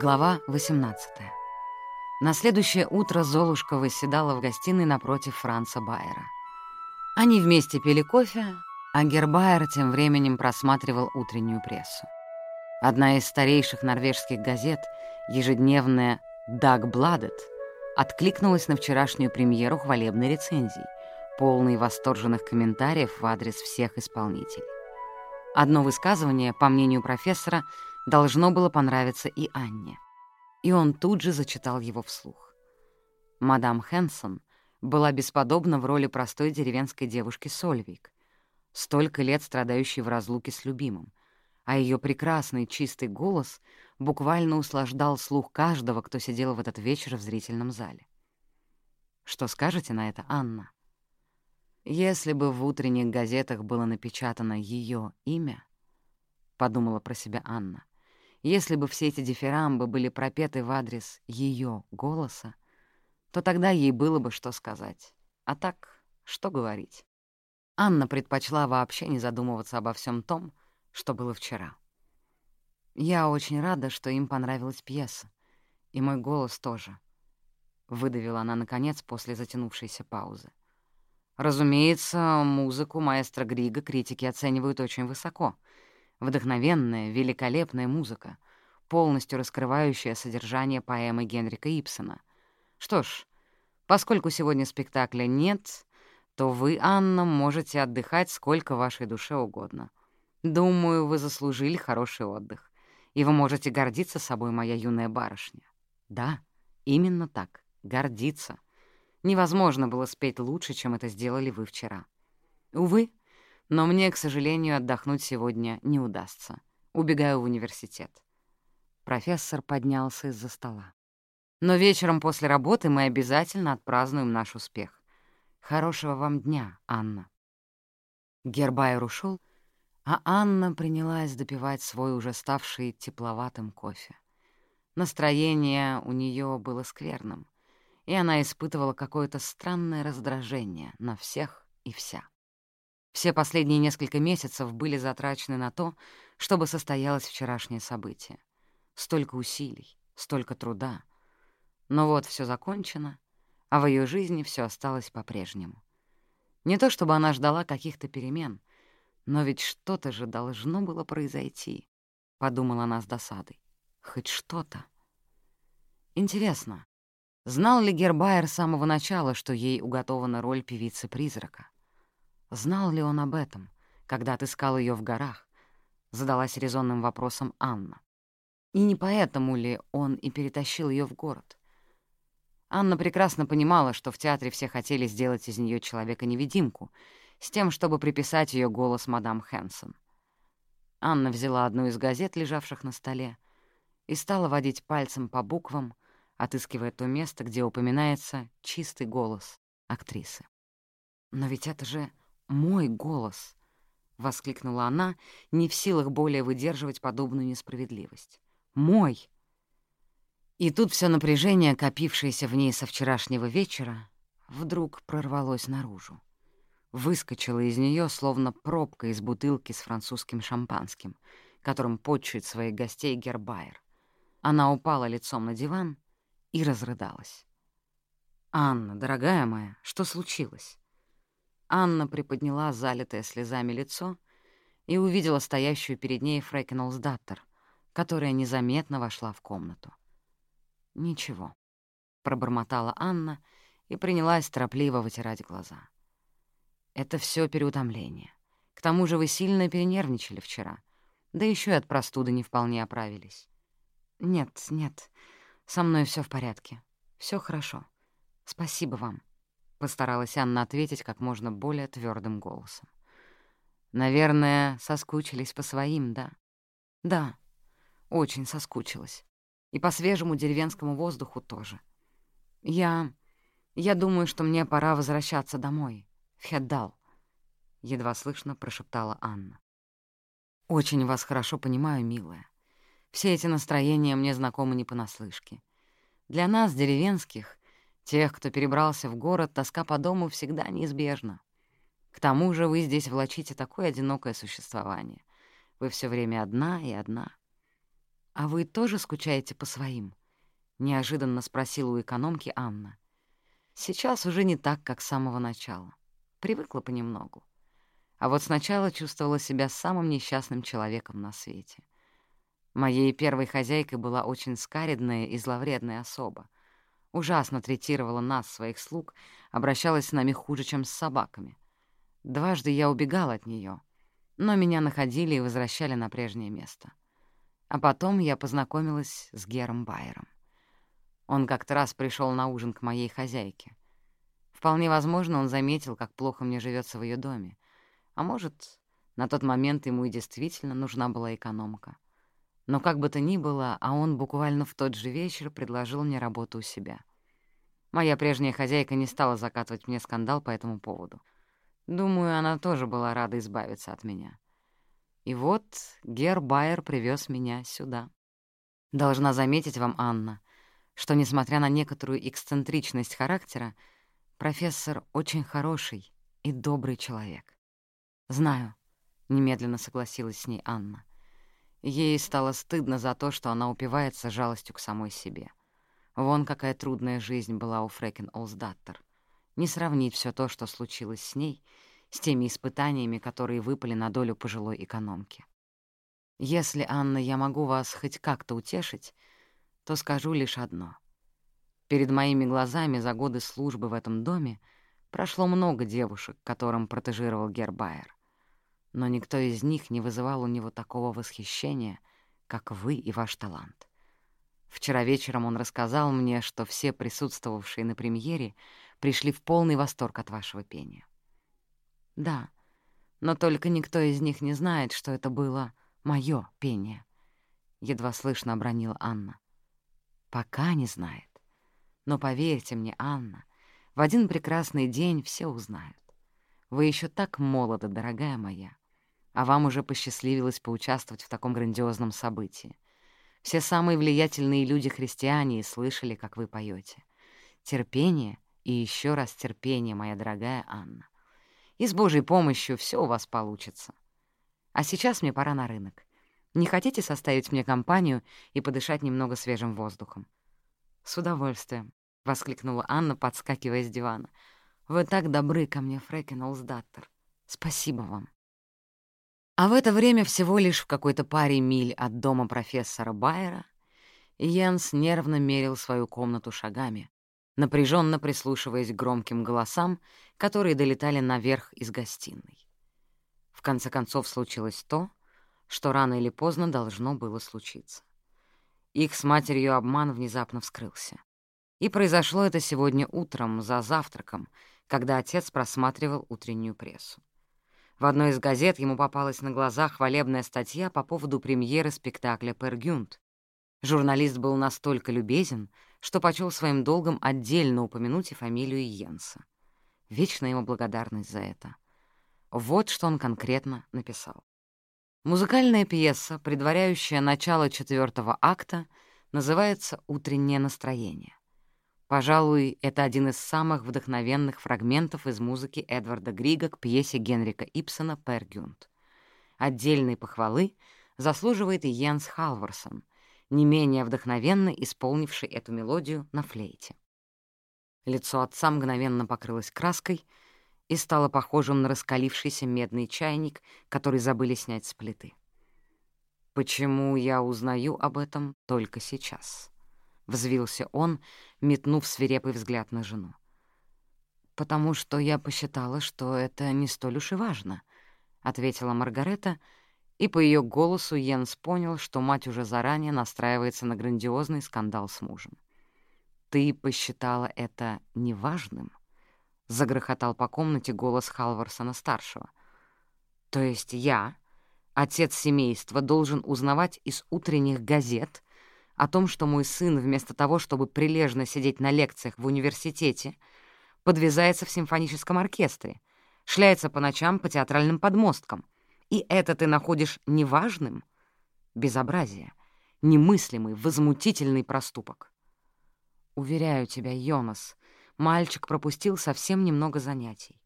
Глава 18 На следующее утро Золушка восседала в гостиной напротив Франца Байера. Они вместе пили кофе, а Гербайер тем временем просматривал утреннюю прессу. Одна из старейших норвежских газет, ежедневная «Даг Бладет», откликнулась на вчерашнюю премьеру хвалебной рецензии, полной восторженных комментариев в адрес всех исполнителей. Одно высказывание, по мнению профессора, должно было понравиться и Анне. И он тут же зачитал его вслух. Мадам Хэнсон была бесподобна в роли простой деревенской девушки Сольвик, столько лет страдающей в разлуке с любимым, а ее прекрасный чистый голос буквально услаждал слух каждого, кто сидел в этот вечер в зрительном зале. Что скажете на это, Анна? Если бы в утренних газетах было напечатано ее имя, — подумала про себя Анна, если бы все эти дифирамбы были пропеты в адрес ее голоса, то тогда ей было бы что сказать. А так, что говорить? Анна предпочла вообще не задумываться обо всем том, что было вчера. «Я очень рада, что им понравилась пьеса. И мой голос тоже», — выдавила она, наконец, после затянувшейся паузы. Разумеется, музыку маэстро Грига критики оценивают очень высоко. Вдохновенная, великолепная музыка, полностью раскрывающая содержание поэмы Генрика Ипсона. Что ж, поскольку сегодня спектакля нет, то вы, Анна, можете отдыхать сколько вашей душе угодно. Думаю, вы заслужили хороший отдых, и вы можете гордиться собой, моя юная барышня. Да, именно так, гордиться — Невозможно было спеть лучше, чем это сделали вы вчера. Увы, но мне, к сожалению, отдохнуть сегодня не удастся. Убегаю в университет. Профессор поднялся из-за стола. Но вечером после работы мы обязательно отпразднуем наш успех. Хорошего вам дня, Анна. Гербайер ушел, а Анна принялась допивать свой уже ставший тепловатым кофе. Настроение у нее было скверным — и она испытывала какое-то странное раздражение на всех и вся. Все последние несколько месяцев были затрачены на то, чтобы состоялось вчерашнее событие. Столько усилий, столько труда. Но вот все закончено, а в ее жизни все осталось по-прежнему. Не то чтобы она ждала каких-то перемен, но ведь что-то же должно было произойти, — подумала она с досадой. Хоть что-то. Интересно, Знал ли Гербайер с самого начала, что ей уготована роль певицы-призрака? Знал ли он об этом, когда отыскал ее в горах? Задалась резонным вопросом Анна. И не поэтому ли он и перетащил ее в город? Анна прекрасно понимала, что в театре все хотели сделать из нее человека-невидимку, с тем, чтобы приписать ее голос мадам Хэнсон. Анна взяла одну из газет, лежавших на столе, и стала водить пальцем по буквам, отыскивая то место, где упоминается чистый голос актрисы. «Но ведь это же мой голос!» — воскликнула она, не в силах более выдерживать подобную несправедливость. «Мой!» И тут все напряжение, копившееся в ней со вчерашнего вечера, вдруг прорвалось наружу. Выскочило из нее, словно пробка из бутылки с французским шампанским, которым почует своих гостей Гербайер. Она упала лицом на диван и разрыдалась. «Анна, дорогая моя, что случилось?» Анна приподняла залитое слезами лицо и увидела стоящую перед ней Фрэкенолсдаттер, которая незаметно вошла в комнату. «Ничего», — пробормотала Анна и принялась торопливо вытирать глаза. «Это все переутомление. К тому же вы сильно перенервничали вчера, да еще и от простуды не вполне оправились». «Нет, нет, со мной все в порядке. Все хорошо. Спасибо вам», — постаралась Анна ответить как можно более твердым голосом. «Наверное, соскучились по своим, да?» «Да, очень соскучилась. И по свежему деревенскому воздуху тоже. Я... я думаю, что мне пора возвращаться домой, в Хеддал», — едва слышно прошептала Анна. «Очень вас хорошо понимаю, милая. Все эти настроения мне знакомы не понаслышке. Для нас, деревенских, тех, кто перебрался в город, тоска по дому всегда неизбежна. К тому же вы здесь влачите такое одинокое существование. Вы все время одна и одна. «А вы тоже скучаете по своим?» — неожиданно спросила у экономки Анна. «Сейчас уже не так, как с самого начала. Привыкла понемногу. А вот сначала чувствовала себя самым несчастным человеком на свете. Моей первой хозяйкой была очень скаридная и зловредная особа. Ужасно третировала нас, своих слуг, обращалась с нами хуже, чем с собаками. Дважды я убегала от нее, но меня находили и возвращали на прежнее место. А потом я познакомилась с Гером Байером. Он как-то раз пришел на ужин к моей хозяйке. Вполне возможно, он заметил, как плохо мне живется в ее доме. А может, на тот момент ему и действительно нужна была экономка. Но как бы то ни было, а он буквально в тот же вечер предложил мне работу у себя. Моя прежняя хозяйка не стала закатывать мне скандал по этому поводу. Думаю, она тоже была рада избавиться от меня. И вот Гер Байер привез меня сюда. Должна заметить вам, Анна, что, несмотря на некоторую эксцентричность характера, Профессор очень хороший и добрый человек. Знаю, — немедленно согласилась с ней Анна. Ей стало стыдно за то, что она упивается жалостью к самой себе. Вон какая трудная жизнь была у Фрекен Олсдаттер. Не сравнить все то, что случилось с ней, с теми испытаниями, которые выпали на долю пожилой экономки. Если, Анна, я могу вас хоть как-то утешить, то скажу лишь одно — Перед моими глазами за годы службы в этом доме прошло много девушек, которым протежировал Гербайер. Но никто из них не вызывал у него такого восхищения, как вы и ваш талант. Вчера вечером он рассказал мне, что все присутствовавшие на премьере пришли в полный восторг от вашего пения. Да, но только никто из них не знает, что это было моё пение, — едва слышно обронила Анна. Пока не знает. Но поверьте мне, Анна, в один прекрасный день все узнают. Вы еще так молоды, дорогая моя, а вам уже посчастливилось поучаствовать в таком грандиозном событии. Все самые влиятельные люди-христиане слышали, как вы поете. Терпение и еще раз терпение, моя дорогая Анна. И с Божьей помощью все у вас получится. А сейчас мне пора на рынок. Не хотите составить мне компанию и подышать немного свежим воздухом? С удовольствием воскликнула Анна, подскакивая с дивана. «Вы так добры ко мне, Фрэкен Олсдаттер. Спасибо вам». А в это время всего лишь в какой-то паре миль от дома профессора Байера Йенс нервно мерил свою комнату шагами, напряженно прислушиваясь к громким голосам, которые долетали наверх из гостиной. В конце концов случилось то, что рано или поздно должно было случиться. Их с матерью обман внезапно вскрылся. И произошло это сегодня утром, за завтраком, когда отец просматривал утреннюю прессу. В одной из газет ему попалась на глаза хвалебная статья по поводу премьеры спектакля «Пергюнт». Журналист был настолько любезен, что почел своим долгом отдельно упомянуть и фамилию Йенса. Вечная ему благодарность за это. Вот что он конкретно написал. Музыкальная пьеса, предваряющая начало четвертого акта, называется «Утреннее настроение». Пожалуй, это один из самых вдохновенных фрагментов из музыки Эдварда Грига к пьесе Генрика Ипсона «Пергюнт». Отдельной похвалы заслуживает и Йенс Халварсон, не менее вдохновенно исполнивший эту мелодию на флейте. Лицо отца мгновенно покрылось краской и стало похожим на раскалившийся медный чайник, который забыли снять с плиты. Почему я узнаю об этом только сейчас? Взвился он, метнув свирепый взгляд на жену. «Потому что я посчитала, что это не столь уж и важно», — ответила Маргарета, и по ее голосу Йенс понял, что мать уже заранее настраивается на грандиозный скандал с мужем. «Ты посчитала это неважным?» — загрохотал по комнате голос Халварсона-старшего. «То есть я, отец семейства, должен узнавать из утренних газет, о том, что мой сын, вместо того, чтобы прилежно сидеть на лекциях в университете, подвязается в симфоническом оркестре, шляется по ночам по театральным подмосткам. И это ты находишь неважным? Безобразие, немыслимый, возмутительный проступок. Уверяю тебя, Йонас, мальчик пропустил совсем немного занятий.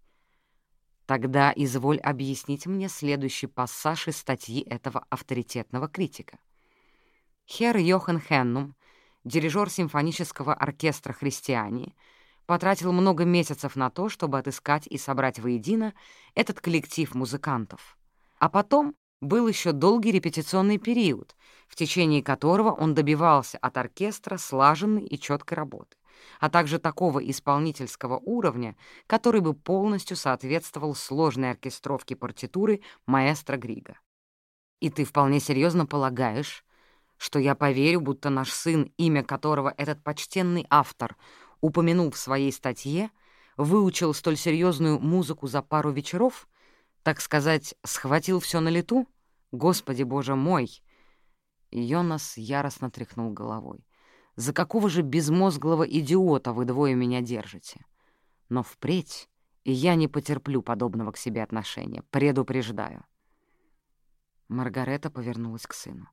Тогда изволь объяснить мне следующий пассаж из статьи этого авторитетного критика — Хер Йохан Хеннум, дирижер симфонического оркестра «Христиане», потратил много месяцев на то, чтобы отыскать и собрать воедино этот коллектив музыкантов. А потом был еще долгий репетиционный период, в течение которого он добивался от оркестра слаженной и четкой работы, а также такого исполнительского уровня, который бы полностью соответствовал сложной оркестровке партитуры маэстро Грига. И ты вполне серьезно полагаешь, что я поверю, будто наш сын, имя которого этот почтенный автор упомянул в своей статье, выучил столь серьезную музыку за пару вечеров, так сказать, схватил все на лету? Господи, боже мой! Йонас яростно тряхнул головой. «За какого же безмозглого идиота вы двое меня держите? Но впредь и я не потерплю подобного к себе отношения, предупреждаю». Маргарета повернулась к сыну.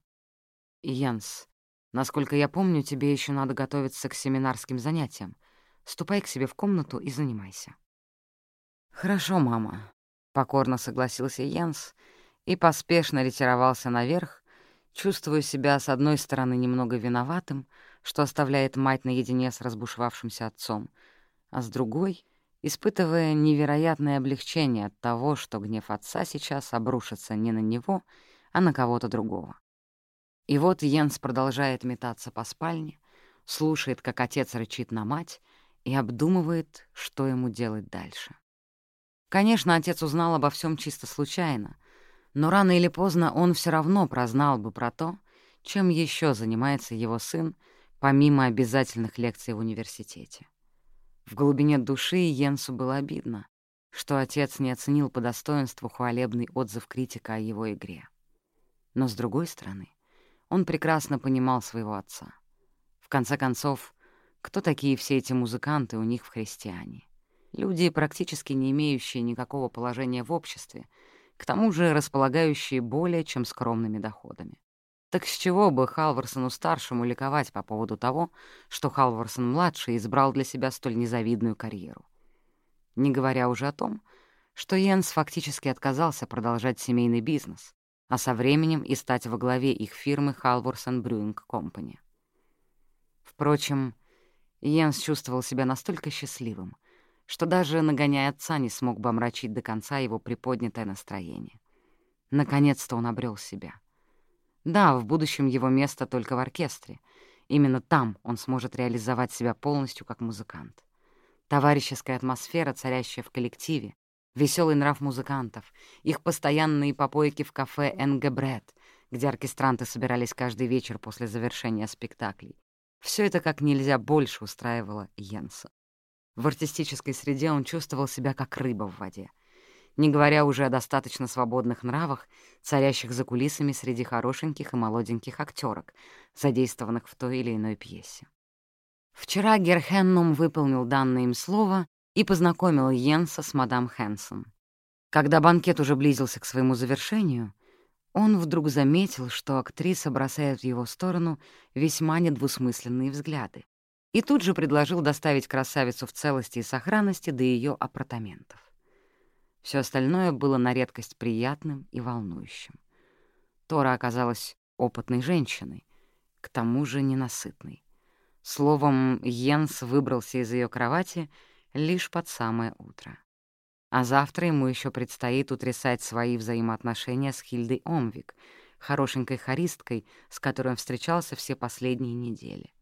«Янс, насколько я помню, тебе еще надо готовиться к семинарским занятиям. Ступай к себе в комнату и занимайся». «Хорошо, мама», — покорно согласился Янс и поспешно ретировался наверх, чувствуя себя, с одной стороны, немного виноватым, что оставляет мать наедине с разбушевавшимся отцом, а с другой — испытывая невероятное облегчение от того, что гнев отца сейчас обрушится не на него, а на кого-то другого. И вот Йенс продолжает метаться по спальне, слушает, как отец рычит на мать, и обдумывает, что ему делать дальше. Конечно, отец узнал обо всем чисто случайно — но рано или поздно он все равно прознал бы про то, чем еще занимается его сын, помимо обязательных лекций в университете. В глубине души Йенсу было обидно, что отец не оценил по достоинству хвалебный отзыв критика о его игре. Но, с другой стороны, он прекрасно понимал своего отца. В конце концов, кто такие все эти музыканты у них в христиане? Люди, практически не имеющие никакого положения в обществе, к тому же располагающие более чем скромными доходами. Так с чего бы Халварсону-старшему ликовать по поводу того, что Халварсон-младший избрал для себя столь незавидную карьеру? Не говоря уже о том, что Йенс фактически отказался продолжать семейный бизнес, а со временем и стать во главе их фирмы Халворсон Брюинг Компани. Впрочем, Йенс чувствовал себя настолько счастливым, что даже нагоняя отца не смог бы омрачить до конца его приподнятое настроение. Наконец-то он обрел себя. Да, в будущем его место только в оркестре. Именно там он сможет реализовать себя полностью как музыкант. Товарищеская атмосфера, царящая в коллективе, веселый нрав музыкантов, их постоянные попойки в кафе «Энгебрет», где оркестранты собирались каждый вечер после завершения спектаклей. Все это как нельзя больше устраивало Йенса. В артистической среде он чувствовал себя как рыба в воде, не говоря уже о достаточно свободных нравах, царящих за кулисами среди хорошеньких и молоденьких актерок, задействованных в той или иной пьесе. Вчера Герхеннум выполнил данное им слово и познакомил Йенса с мадам Хэнсон. Когда банкет уже близился к своему завершению, он вдруг заметил, что актриса бросает в его сторону весьма недвусмысленные взгляды и тут же предложил доставить красавицу в целости и сохранности до ее апартаментов. Все остальное было на редкость приятным и волнующим. Тора оказалась опытной женщиной, к тому же ненасытной. Словом, Йенс выбрался из ее кровати лишь под самое утро. А завтра ему еще предстоит утрясать свои взаимоотношения с Хильдой Омвик, хорошенькой хористкой, с которой он встречался все последние недели.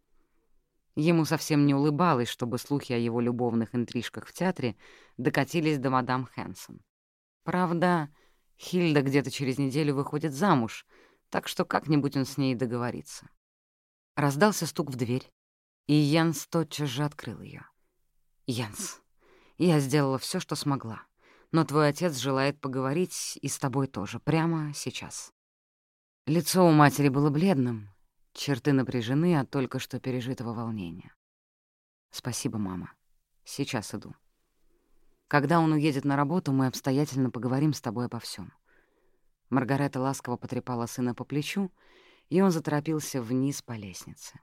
Ему совсем не улыбалось, чтобы слухи о его любовных интрижках в театре докатились до мадам Хэнсон. Правда, Хильда где-то через неделю выходит замуж, так что как-нибудь он с ней договорится. Раздался стук в дверь, и Янс тотчас же открыл ее. «Янс, я сделала все, что смогла, но твой отец желает поговорить и с тобой тоже, прямо сейчас». Лицо у матери было бледным, Черты напряжены от только что пережитого волнения. «Спасибо, мама. Сейчас иду. Когда он уедет на работу, мы обстоятельно поговорим с тобой обо всем. Маргарета ласково потрепала сына по плечу, и он заторопился вниз по лестнице.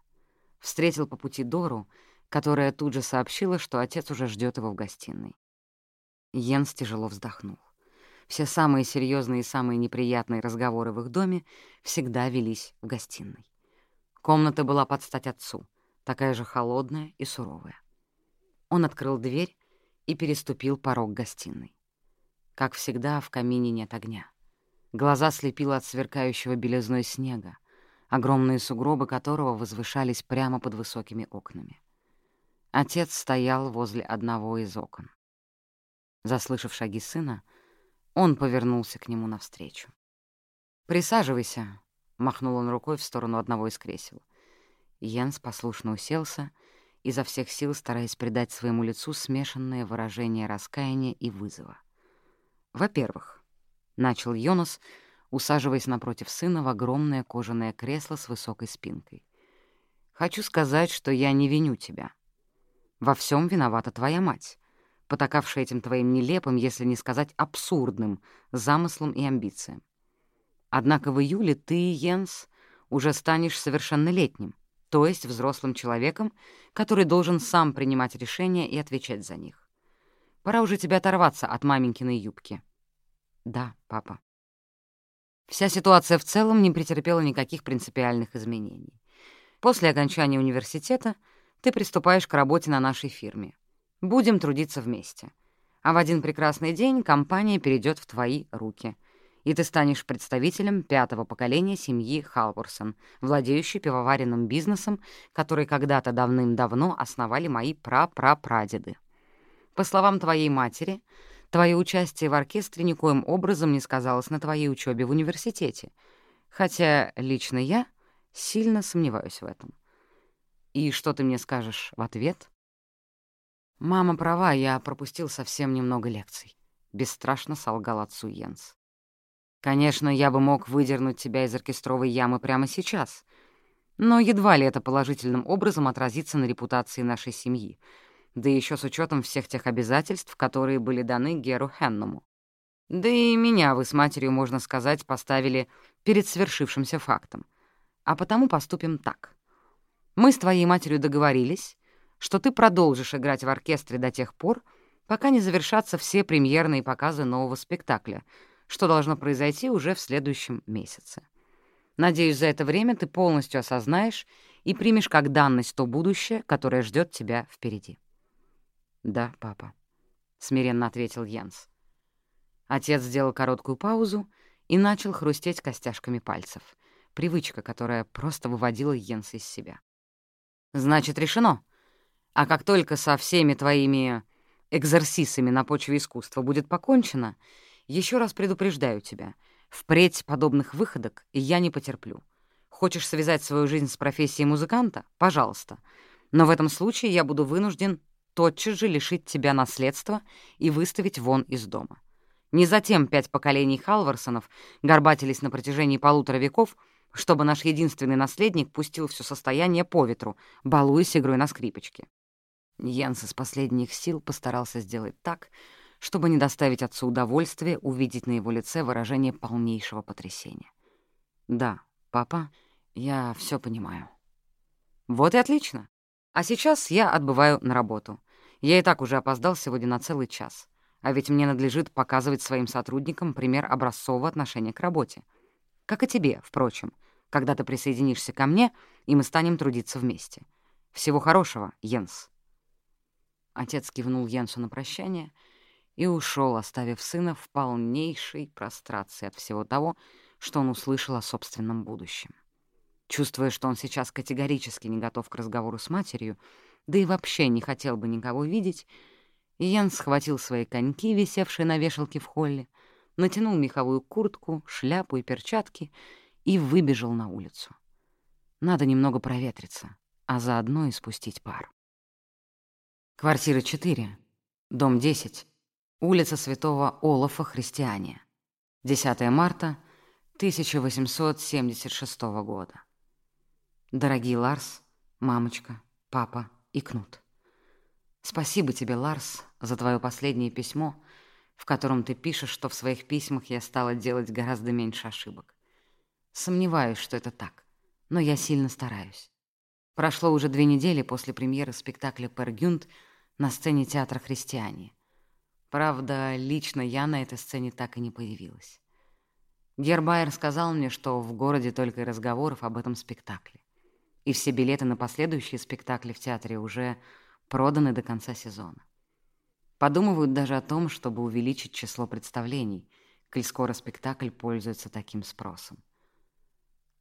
Встретил по пути Дору, которая тут же сообщила, что отец уже ждет его в гостиной. Йенс тяжело вздохнул. Все самые серьезные и самые неприятные разговоры в их доме всегда велись в гостиной. Комната была под стать отцу, такая же холодная и суровая. Он открыл дверь и переступил порог гостиной. Как всегда, в камине нет огня. Глаза слепило от сверкающего белизной снега, огромные сугробы которого возвышались прямо под высокими окнами. Отец стоял возле одного из окон. Заслышав шаги сына, он повернулся к нему навстречу. «Присаживайся», — махнул он рукой в сторону одного из кресел. Йенс послушно уселся, изо всех сил стараясь придать своему лицу смешанное выражение раскаяния и вызова. «Во-первых», — начал Йонас, усаживаясь напротив сына в огромное кожаное кресло с высокой спинкой. «Хочу сказать, что я не виню тебя. Во всем виновата твоя мать, потакавшая этим твоим нелепым, если не сказать абсурдным, замыслом и амбициям. Однако в июле ты, Йенс, уже станешь совершеннолетним, то есть взрослым человеком, который должен сам принимать решения и отвечать за них. Пора уже тебе оторваться от маменькиной юбки. Да, папа. Вся ситуация в целом не претерпела никаких принципиальных изменений. После окончания университета ты приступаешь к работе на нашей фирме. Будем трудиться вместе. А в один прекрасный день компания перейдет в твои руки — и ты станешь представителем пятого поколения семьи Халворсон, владеющей пивоваренным бизнесом, который когда-то давным-давно основали мои прапрапрадеды. По словам твоей матери, твое участие в оркестре никоим образом не сказалось на твоей учебе в университете, хотя лично я сильно сомневаюсь в этом. И что ты мне скажешь в ответ? «Мама права, я пропустил совсем немного лекций», — бесстрашно солгал отцу Йенс. Конечно, я бы мог выдернуть тебя из оркестровой ямы прямо сейчас, но едва ли это положительным образом отразится на репутации нашей семьи, да еще с учетом всех тех обязательств, которые были даны Геру Хенному. Да и меня вы с матерью, можно сказать, поставили перед свершившимся фактом. А потому поступим так. Мы с твоей матерью договорились, что ты продолжишь играть в оркестре до тех пор, пока не завершатся все премьерные показы нового спектакля — что должно произойти уже в следующем месяце. Надеюсь, за это время ты полностью осознаешь и примешь как данность то будущее, которое ждет тебя впереди. «Да, папа», — смиренно ответил Йенс. Отец сделал короткую паузу и начал хрустеть костяшками пальцев. Привычка, которая просто выводила Йенса из себя. «Значит, решено. А как только со всеми твоими экзорсисами на почве искусства будет покончено, еще раз предупреждаю тебя. Впредь подобных выходок я не потерплю. Хочешь связать свою жизнь с профессией музыканта? Пожалуйста. Но в этом случае я буду вынужден тотчас же лишить тебя наследства и выставить вон из дома. Не затем пять поколений Халварсонов горбатились на протяжении полутора веков, чтобы наш единственный наследник пустил все состояние по ветру, балуясь игрой на скрипочке. Йенс из последних сил постарался сделать так, чтобы не доставить отцу удовольствия увидеть на его лице выражение полнейшего потрясения. «Да, папа, я все понимаю». «Вот и отлично. А сейчас я отбываю на работу. Я и так уже опоздал сегодня на целый час. А ведь мне надлежит показывать своим сотрудникам пример образцового отношения к работе. Как и тебе, впрочем, когда ты присоединишься ко мне, и мы станем трудиться вместе. Всего хорошего, Йенс». Отец кивнул Йенсу на прощание — и ушел, оставив сына в полнейшей прострации от всего того, что он услышал о собственном будущем. Чувствуя, что он сейчас категорически не готов к разговору с матерью, да и вообще не хотел бы никого видеть, Ян схватил свои коньки, висевшие на вешалке в холле, натянул меховую куртку, шляпу и перчатки и выбежал на улицу. Надо немного проветриться, а заодно и спустить пар. Квартира 4, дом 10, Улица Святого Олафа, Христиане. 10 марта 1876 года. Дорогие Ларс, мамочка, папа и Кнут. Спасибо тебе, Ларс, за твое последнее письмо, в котором ты пишешь, что в своих письмах я стала делать гораздо меньше ошибок. Сомневаюсь, что это так, но я сильно стараюсь. Прошло уже две недели после премьеры спектакля «Пергюнд» на сцене театра «Христиане», Правда, лично я на этой сцене так и не появилась. Гербайер сказал мне, что в городе только и разговоров об этом спектакле. и все билеты на последующие спектакли в театре уже проданы до конца сезона. Подумывают даже о том, чтобы увеличить число представлений, коль скоро спектакль пользуется таким спросом.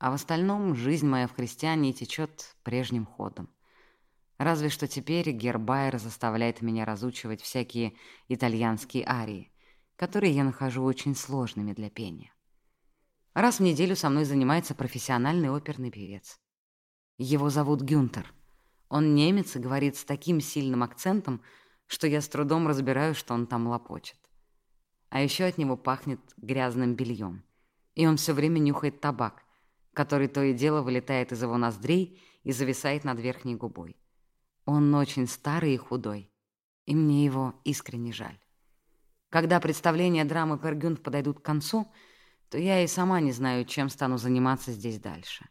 А в остальном жизнь моя в христиане течет прежним ходом. Разве что теперь Гербайер заставляет меня разучивать всякие итальянские арии, которые я нахожу очень сложными для пения. Раз в неделю со мной занимается профессиональный оперный певец. Его зовут Гюнтер. Он немец и говорит с таким сильным акцентом, что я с трудом разбираю, что он там лопочет. А еще от него пахнет грязным бельем. И он все время нюхает табак, который то и дело вылетает из его ноздрей и зависает над верхней губой. Он очень старый и худой, и мне его искренне жаль. Когда представления драмы «Пергюнд» подойдут к концу, то я и сама не знаю, чем стану заниматься здесь дальше.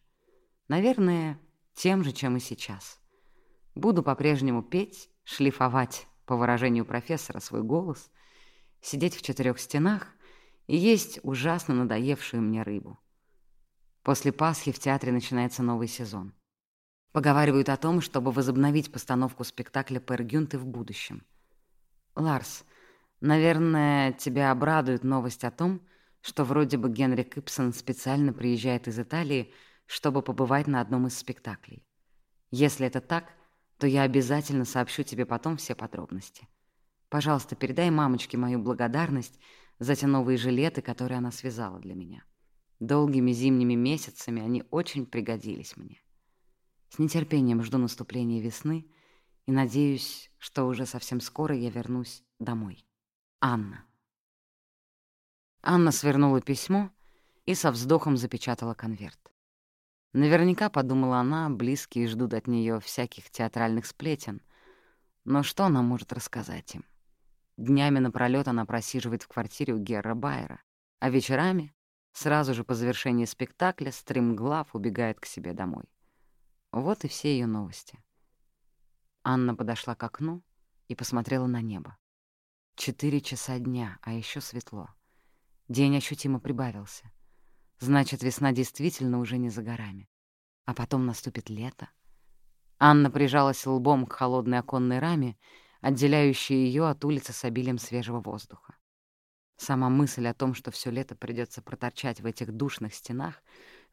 Наверное, тем же, чем и сейчас. Буду по-прежнему петь, шлифовать, по выражению профессора, свой голос, сидеть в четырех стенах и есть ужасно надоевшую мне рыбу. После Пасхи в театре начинается новый сезон. Поговаривают о том, чтобы возобновить постановку спектакля «Пергюнты» в будущем. Ларс, наверное, тебя обрадует новость о том, что вроде бы Генри Кипсон специально приезжает из Италии, чтобы побывать на одном из спектаклей. Если это так, то я обязательно сообщу тебе потом все подробности. Пожалуйста, передай мамочке мою благодарность за те новые жилеты, которые она связала для меня. Долгими зимними месяцами они очень пригодились мне. С нетерпением жду наступления весны и надеюсь, что уже совсем скоро я вернусь домой. Анна. Анна свернула письмо и со вздохом запечатала конверт. Наверняка, подумала она, близкие ждут от нее всяких театральных сплетен. Но что она может рассказать им? Днями напролёт она просиживает в квартире у Герра Байера, а вечерами, сразу же по завершении спектакля, стримглав убегает к себе домой. Вот и все ее новости. Анна подошла к окну и посмотрела на небо. Четыре часа дня, а еще светло. День ощутимо прибавился — Значит, весна действительно уже не за горами. А потом наступит лето. Анна прижалась лбом к холодной оконной раме, отделяющей ее от улицы с обилием свежего воздуха. Сама мысль о том, что все лето придется проторчать в этих душных стенах,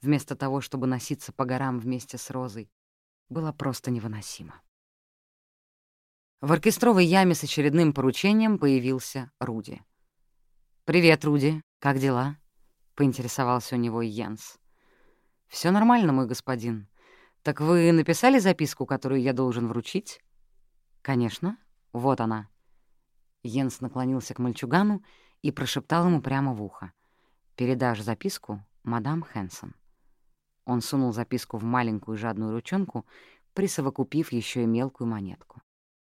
вместо того, чтобы носиться по горам вместе с Розой, была просто невыносима. В оркестровой яме с очередным поручением появился Руди. «Привет, Руди. Как дела?» поинтересовался у него Йенс. Все нормально, мой господин. Так вы написали записку, которую я должен вручить?» «Конечно. Вот она». Йенс наклонился к мальчугану и прошептал ему прямо в ухо. «Передашь записку, мадам Хэнсон». Он сунул записку в маленькую жадную ручонку, присовокупив еще и мелкую монетку.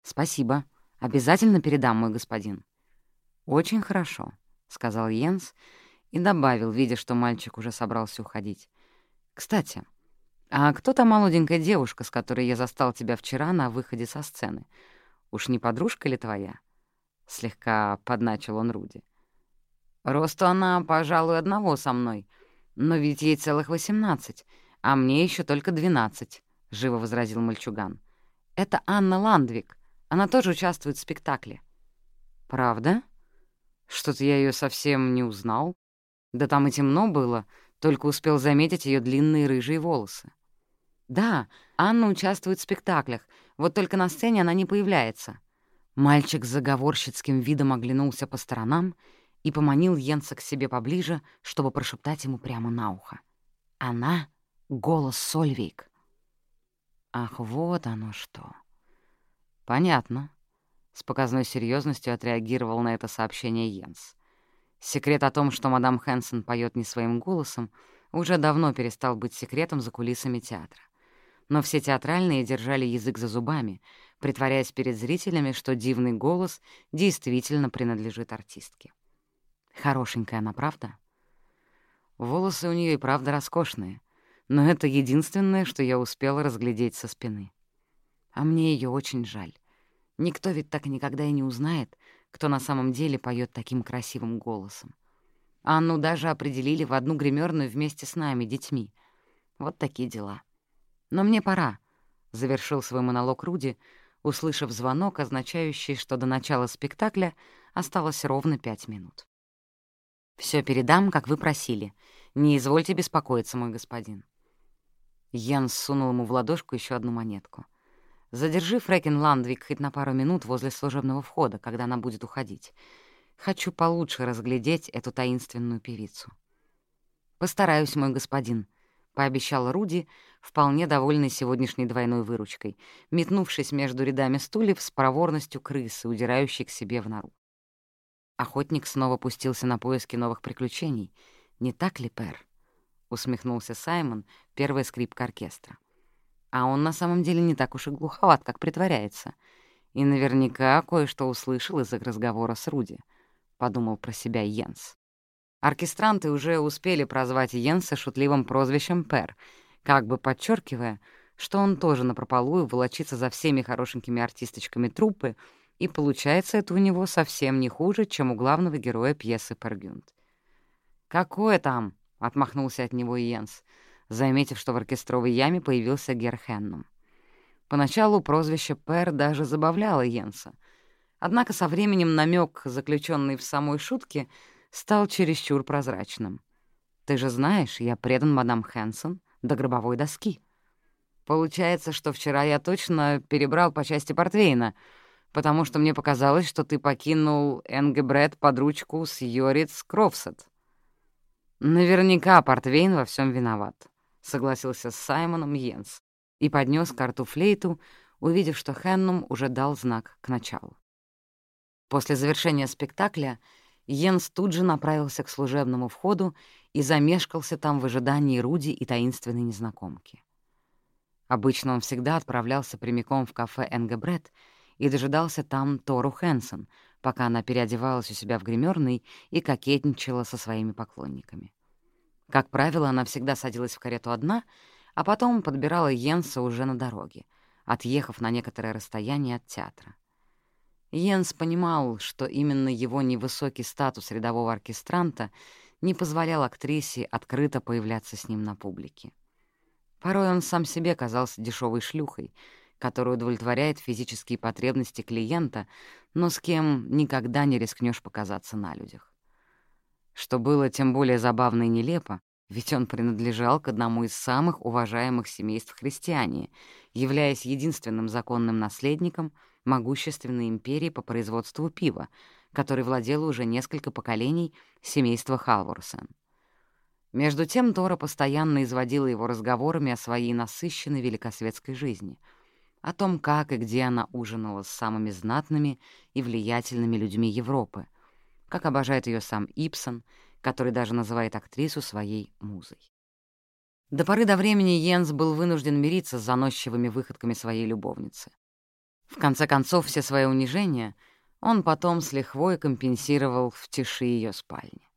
«Спасибо. Обязательно передам, мой господин». «Очень хорошо», — сказал Йенс, — и добавил, видя, что мальчик уже собрался уходить. «Кстати, а кто та молоденькая девушка, с которой я застал тебя вчера на выходе со сцены? Уж не подружка ли твоя?» Слегка подначил он Руди. «Росту она, пожалуй, одного со мной, но ведь ей целых восемнадцать, а мне еще только двенадцать», — живо возразил мальчуган. «Это Анна Ландвик. Она тоже участвует в спектакле». «Правда? Что-то я ее совсем не узнал», да там и темно было, только успел заметить ее длинные рыжие волосы. Да, Анна участвует в спектаклях, вот только на сцене она не появляется. Мальчик с заговорщицким видом оглянулся по сторонам и поманил Йенса к себе поближе, чтобы прошептать ему прямо на ухо. Она — голос Сольвейк. Ах, вот оно что. Понятно. С показной серьезностью отреагировал на это сообщение Йенс. Секрет о том, что мадам Хэнсон поет не своим голосом, уже давно перестал быть секретом за кулисами театра. Но все театральные держали язык за зубами, притворяясь перед зрителями, что дивный голос действительно принадлежит артистке. Хорошенькая она, правда? Волосы у нее и правда роскошные, но это единственное, что я успела разглядеть со спины. А мне ее очень жаль. Никто ведь так никогда и не узнает, кто на самом деле поет таким красивым голосом. Анну даже определили в одну гримерную вместе с нами, детьми. Вот такие дела. «Но мне пора», — завершил свой монолог Руди, услышав звонок, означающий, что до начала спектакля осталось ровно пять минут. Все передам, как вы просили. Не извольте беспокоиться, мой господин». Йенс сунул ему в ладошку еще одну монетку. «Задержи Фрэкин Ландвик хоть на пару минут возле служебного входа, когда она будет уходить. Хочу получше разглядеть эту таинственную певицу». «Постараюсь, мой господин», — пообещал Руди, вполне довольный сегодняшней двойной выручкой, метнувшись между рядами стульев с проворностью крысы, удирающей к себе в нору. Охотник снова пустился на поиски новых приключений. «Не так ли, Пэр?» — усмехнулся Саймон, первая скрипка оркестра. «А он на самом деле не так уж и глуховат, как притворяется. И наверняка кое-что услышал из их разговора с Руди», — подумал про себя Йенс. Оркестранты уже успели прозвать Йенса шутливым прозвищем Пэр, как бы подчеркивая, что он тоже напропалую волочится за всеми хорошенькими артисточками труппы, и получается это у него совсем не хуже, чем у главного героя пьесы «Пергюнд». «Какое там?» — отмахнулся от него Йенс, заметив, что в оркестровой яме появился Герхеннум. Поначалу прозвище «Пер» даже забавляло Йенса. Однако со временем намек, заключенный в самой шутке, стал чересчур прозрачным. «Ты же знаешь, я предан мадам Хэнсон до гробовой доски. Получается, что вчера я точно перебрал по части портвейна — потому что мне показалось, что ты покинул Энгебред под ручку с Йориц Кровсет. Наверняка Портвейн во всем виноват, — согласился с Саймоном Йенс и поднес карту флейту, увидев, что Хеннум уже дал знак к началу. После завершения спектакля Йенс тут же направился к служебному входу и замешкался там в ожидании Руди и таинственной незнакомки. Обычно он всегда отправлялся прямиком в кафе Энгебред — и дожидался там Тору Хэнсон, пока она переодевалась у себя в гримерной и кокетничала со своими поклонниками. Как правило, она всегда садилась в карету одна, а потом подбирала Йенса уже на дороге, отъехав на некоторое расстояние от театра. Йенс понимал, что именно его невысокий статус рядового оркестранта не позволял актрисе открыто появляться с ним на публике. Порой он сам себе казался дешевой шлюхой — который удовлетворяет физические потребности клиента, но с кем никогда не рискнешь показаться на людях. Что было тем более забавно и нелепо, ведь он принадлежал к одному из самых уважаемых семейств христиане, являясь единственным законным наследником могущественной империи по производству пива, которой владело уже несколько поколений семейства Халворсен. Между тем Тора постоянно изводила его разговорами о своей насыщенной великосветской жизни — о том, как и где она ужинала с самыми знатными и влиятельными людьми Европы, как обожает ее сам Ипсон, который даже называет актрису своей музой. До поры до времени Йенс был вынужден мириться с заносчивыми выходками своей любовницы. В конце концов, все свои унижения он потом с лихвой компенсировал в тиши ее спальни.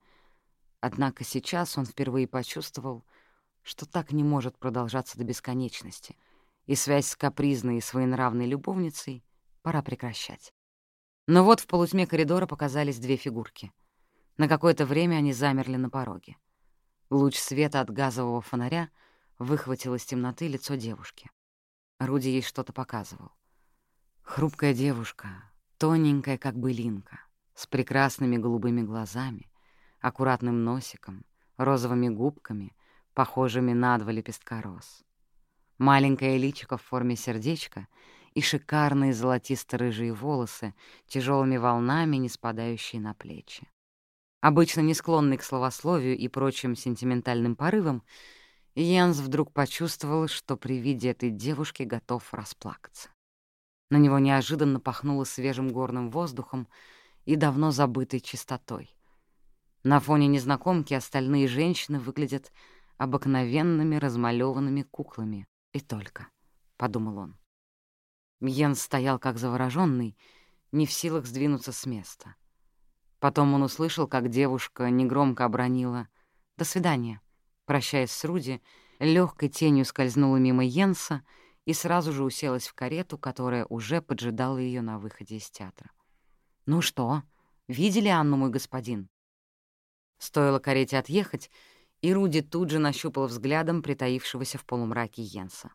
Однако сейчас он впервые почувствовал, что так не может продолжаться до бесконечности — и связь с капризной и своенравной любовницей пора прекращать. Но вот в полутьме коридора показались две фигурки. На какое-то время они замерли на пороге. Луч света от газового фонаря выхватил из темноты лицо девушки. Руди ей что-то показывал. Хрупкая девушка, тоненькая, как былинка, с прекрасными голубыми глазами, аккуратным носиком, розовыми губками, похожими на два лепестка роз маленькое личико в форме сердечка и шикарные золотисто-рыжие волосы, тяжелыми волнами, не спадающие на плечи. Обычно не склонный к словословию и прочим сентиментальным порывам, Йенс вдруг почувствовал, что при виде этой девушки готов расплакаться. На него неожиданно пахнуло свежим горным воздухом и давно забытой чистотой. На фоне незнакомки остальные женщины выглядят обыкновенными размалёванными куклами, и только, — подумал он. Мьен стоял как заворожённый, не в силах сдвинуться с места. Потом он услышал, как девушка негромко обронила «До свидания», прощаясь с Руди, легкой тенью скользнула мимо Йенса и сразу же уселась в карету, которая уже поджидала ее на выходе из театра. «Ну что, видели Анну, мой господин?» Стоило карете отъехать, и Руди тут же нащупал взглядом притаившегося в полумраке Йенса.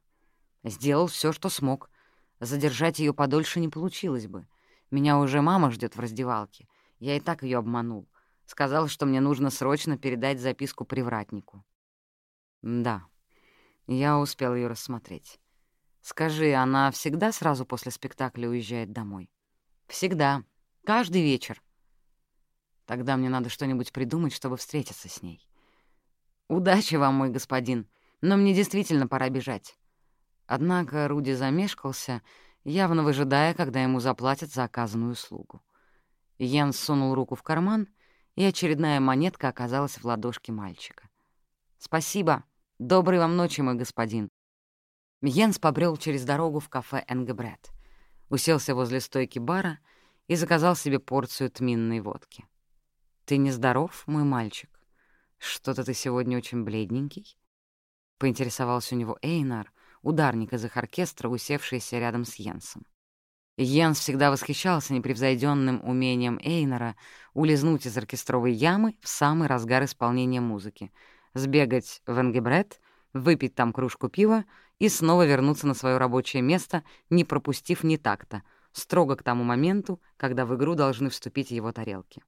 Сделал все, что смог. Задержать ее подольше не получилось бы. Меня уже мама ждет в раздевалке. Я и так ее обманул. Сказал, что мне нужно срочно передать записку привратнику. Да, я успел ее рассмотреть. Скажи, она всегда сразу после спектакля уезжает домой? Всегда. Каждый вечер. Тогда мне надо что-нибудь придумать, чтобы встретиться с ней. Удачи вам, мой господин, но мне действительно пора бежать. Однако Руди замешкался, явно выжидая, когда ему заплатят за оказанную услугу. Йенс сунул руку в карман, и очередная монетка оказалась в ладошке мальчика. «Спасибо. Доброй вам ночи, мой господин». Йенс побрел через дорогу в кафе «Энгебрет», уселся возле стойки бара и заказал себе порцию тминной водки. «Ты нездоров, мой мальчик? Что-то ты сегодня очень бледненький?» Поинтересовался у него Эйнар, ударник из их оркестра, усевшийся рядом с Йенсом. Йенс всегда восхищался непревзойденным умением Эйнора улизнуть из оркестровой ямы в самый разгар исполнения музыки, сбегать в Энгебрет, выпить там кружку пива и снова вернуться на свое рабочее место, не пропустив ни такта, строго к тому моменту, когда в игру должны вступить его тарелки.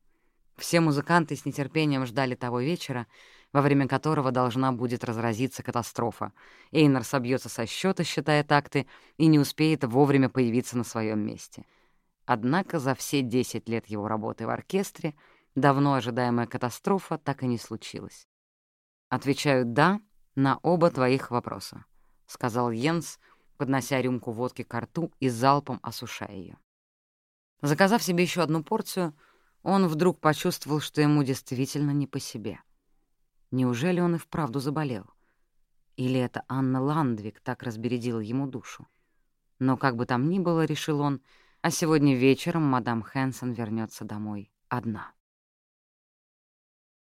Все музыканты с нетерпением ждали того вечера, во время которого должна будет разразиться катастрофа. Эйнар собьется со счета, считая такты, и не успеет вовремя появиться на своем месте. Однако за все 10 лет его работы в оркестре давно ожидаемая катастрофа так и не случилась. «Отвечаю «да» на оба твоих вопроса», — сказал Йенс, поднося рюмку водки к рту и залпом осушая ее. Заказав себе еще одну порцию, он вдруг почувствовал, что ему действительно не по себе — Неужели он и вправду заболел? Или это Анна Ландвик так разбередила ему душу? Но как бы там ни было, решил он, а сегодня вечером мадам Хэнсон вернется домой одна.